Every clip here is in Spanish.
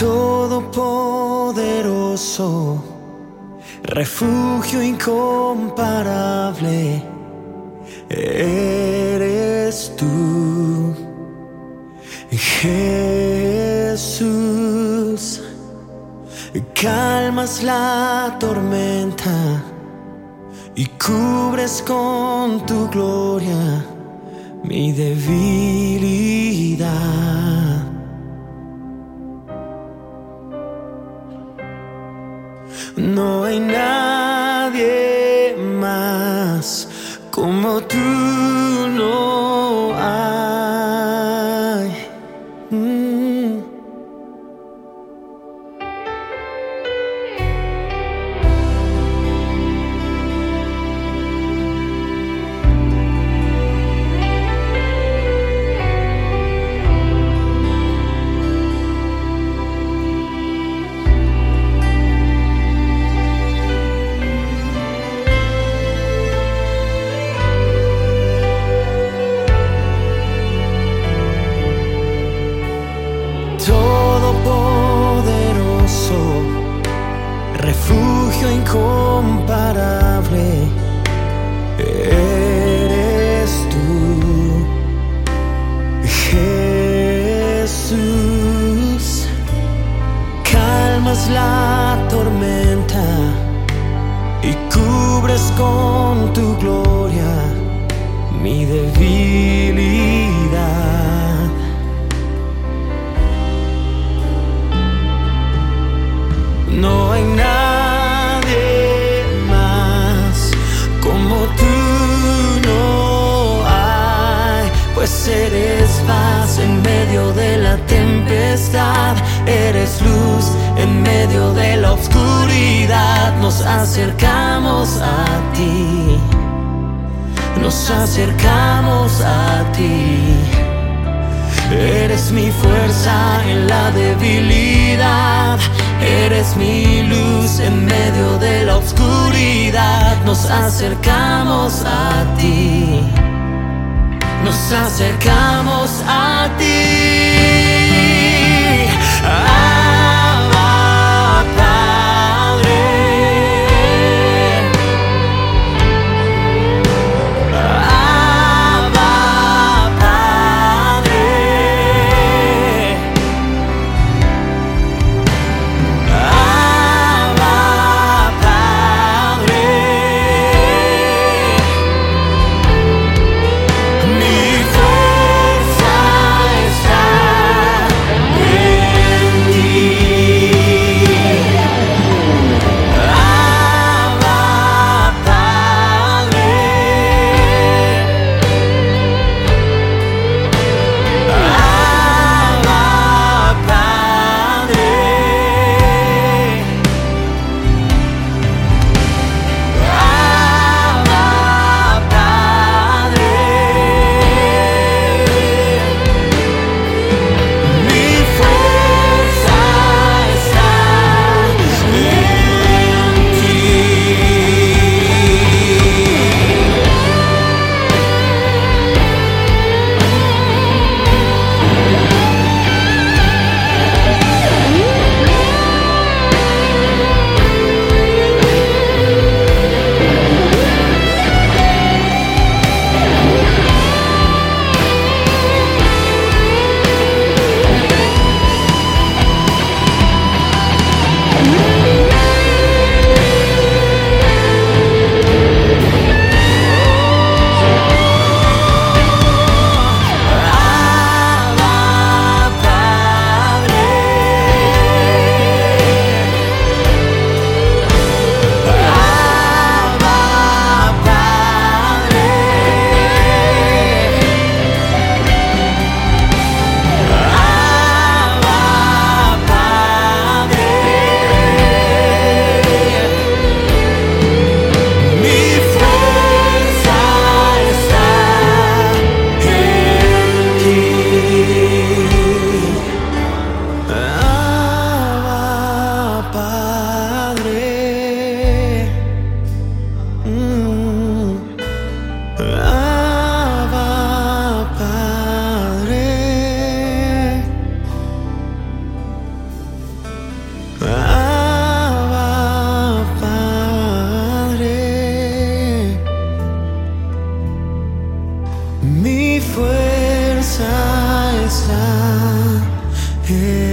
Todopoderoso, refugio incomparable, eres tú, Jesús. Calmas la tormenta y cubres con tu gloria mi debilidad. No hay nadie más como tú, eres tú, Jesús. Calmas la tormenta y cubres con tu gloria mi debilidad. Eres paz en medio de la tempestad, eres luz en medio de la oscuridad, nos acercamos a ti, nos acercamos a ti. Eres mi fuerza en la debilidad. Eres mi luz en medio de la oscuridad. Nos acercamos a ti. Nos acercamos a ti.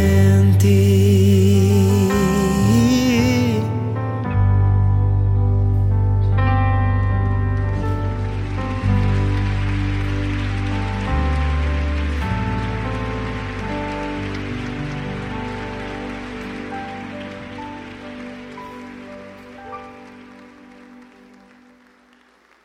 En ti.